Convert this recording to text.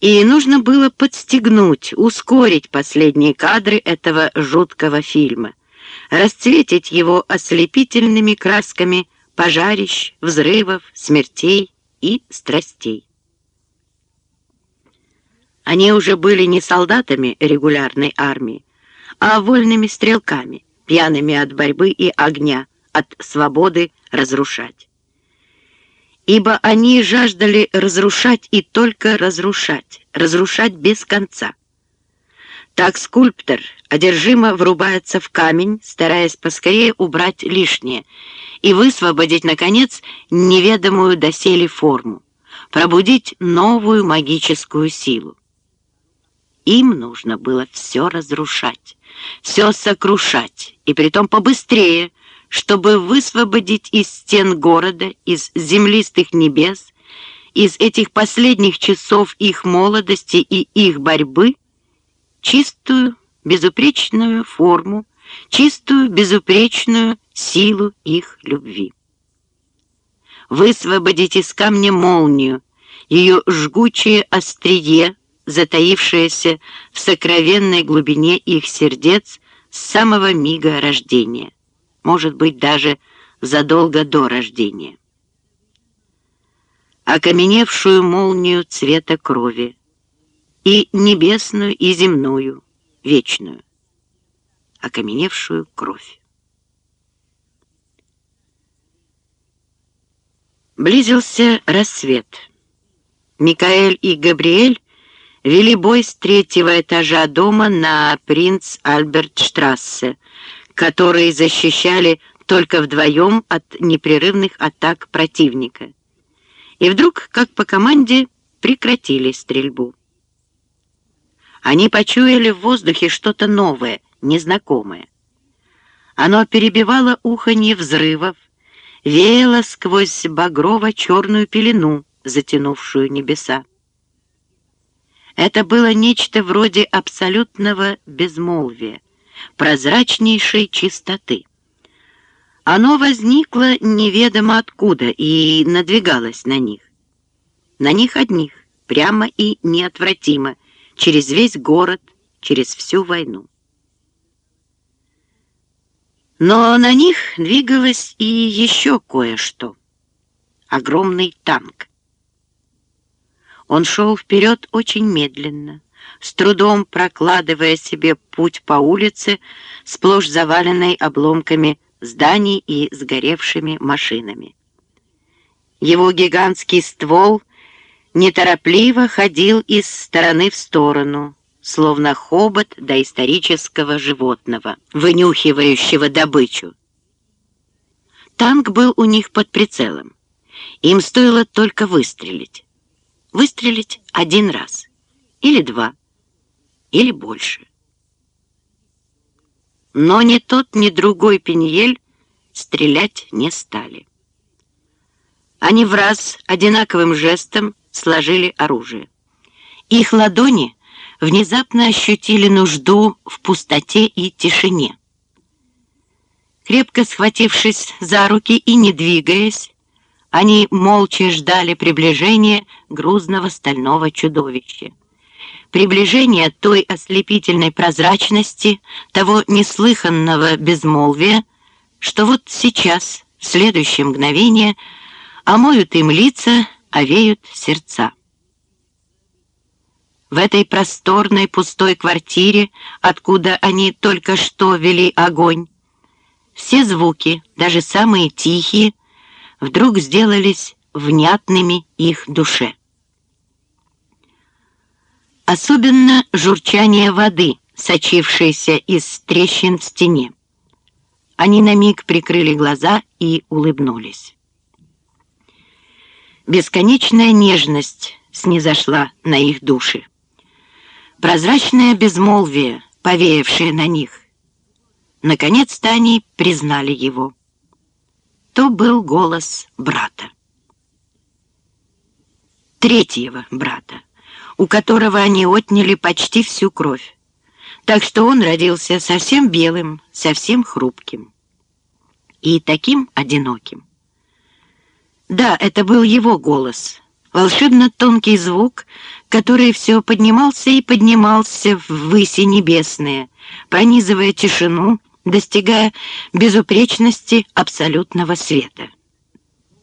и нужно было подстегнуть, ускорить последние кадры этого жуткого фильма, расцветить его ослепительными красками пожарищ, взрывов, смертей и страстей. Они уже были не солдатами регулярной армии, а вольными стрелками, пьяными от борьбы и огня, от свободы разрушать. Ибо они жаждали разрушать и только разрушать, разрушать без конца. Так скульптор одержимо врубается в камень, стараясь поскорее убрать лишнее и высвободить, наконец, неведомую доселе форму, пробудить новую магическую силу. Им нужно было все разрушать, все сокрушать, и притом побыстрее, чтобы высвободить из стен города, из землистых небес, из этих последних часов их молодости и их борьбы чистую, безупречную форму, чистую, безупречную силу их любви. Высвободить из камня молнию, ее жгучее острие, затаившееся в сокровенной глубине их сердец с самого мига рождения, может быть, даже задолго до рождения. Окаменевшую молнию цвета крови, и небесную, и земную, вечную, окаменевшую кровь. Близился рассвет. Микаэль и Габриэль вели бой с третьего этажа дома на принц Альберт-штрассе, которые защищали только вдвоем от непрерывных атак противника. И вдруг, как по команде, прекратили стрельбу. Они почуяли в воздухе что-то новое, незнакомое. Оно перебивало уханье взрывов, веяло сквозь багрово-черную пелену, затянувшую небеса. Это было нечто вроде абсолютного безмолвия, прозрачнейшей чистоты. Оно возникло неведомо откуда и надвигалось на них. На них одних, прямо и неотвратимо, через весь город, через всю войну. Но на них двигалось и еще кое-что. Огромный танк. Он шел вперед очень медленно, с трудом прокладывая себе путь по улице, сплошь заваленной обломками зданий и сгоревшими машинами. Его гигантский ствол неторопливо ходил из стороны в сторону, словно хобот доисторического животного, вынюхивающего добычу. Танк был у них под прицелом. Им стоило только выстрелить выстрелить один раз, или два, или больше. Но ни тот, ни другой Пиньель стрелять не стали. Они в раз одинаковым жестом сложили оружие. Их ладони внезапно ощутили нужду в пустоте и тишине. Крепко схватившись за руки и не двигаясь, они молча ждали приближения грузного стального чудовища. Приближение той ослепительной прозрачности, того неслыханного безмолвия, что вот сейчас, в следующее мгновение, омоют им лица, овеют сердца. В этой просторной пустой квартире, откуда они только что вели огонь, все звуки, даже самые тихие, вдруг сделались внятными их душе. Особенно журчание воды, сочившейся из трещин в стене. Они на миг прикрыли глаза и улыбнулись. Бесконечная нежность снизошла на их души. Прозрачное безмолвие, повеявшее на них. Наконец-то они признали его то был голос брата. Третьего брата, у которого они отняли почти всю кровь, так что он родился совсем белым, совсем хрупким и таким одиноким. Да, это был его голос, волшебно тонкий звук, который все поднимался и поднимался в выси небесные, пронизывая тишину, достигая безупречности абсолютного света.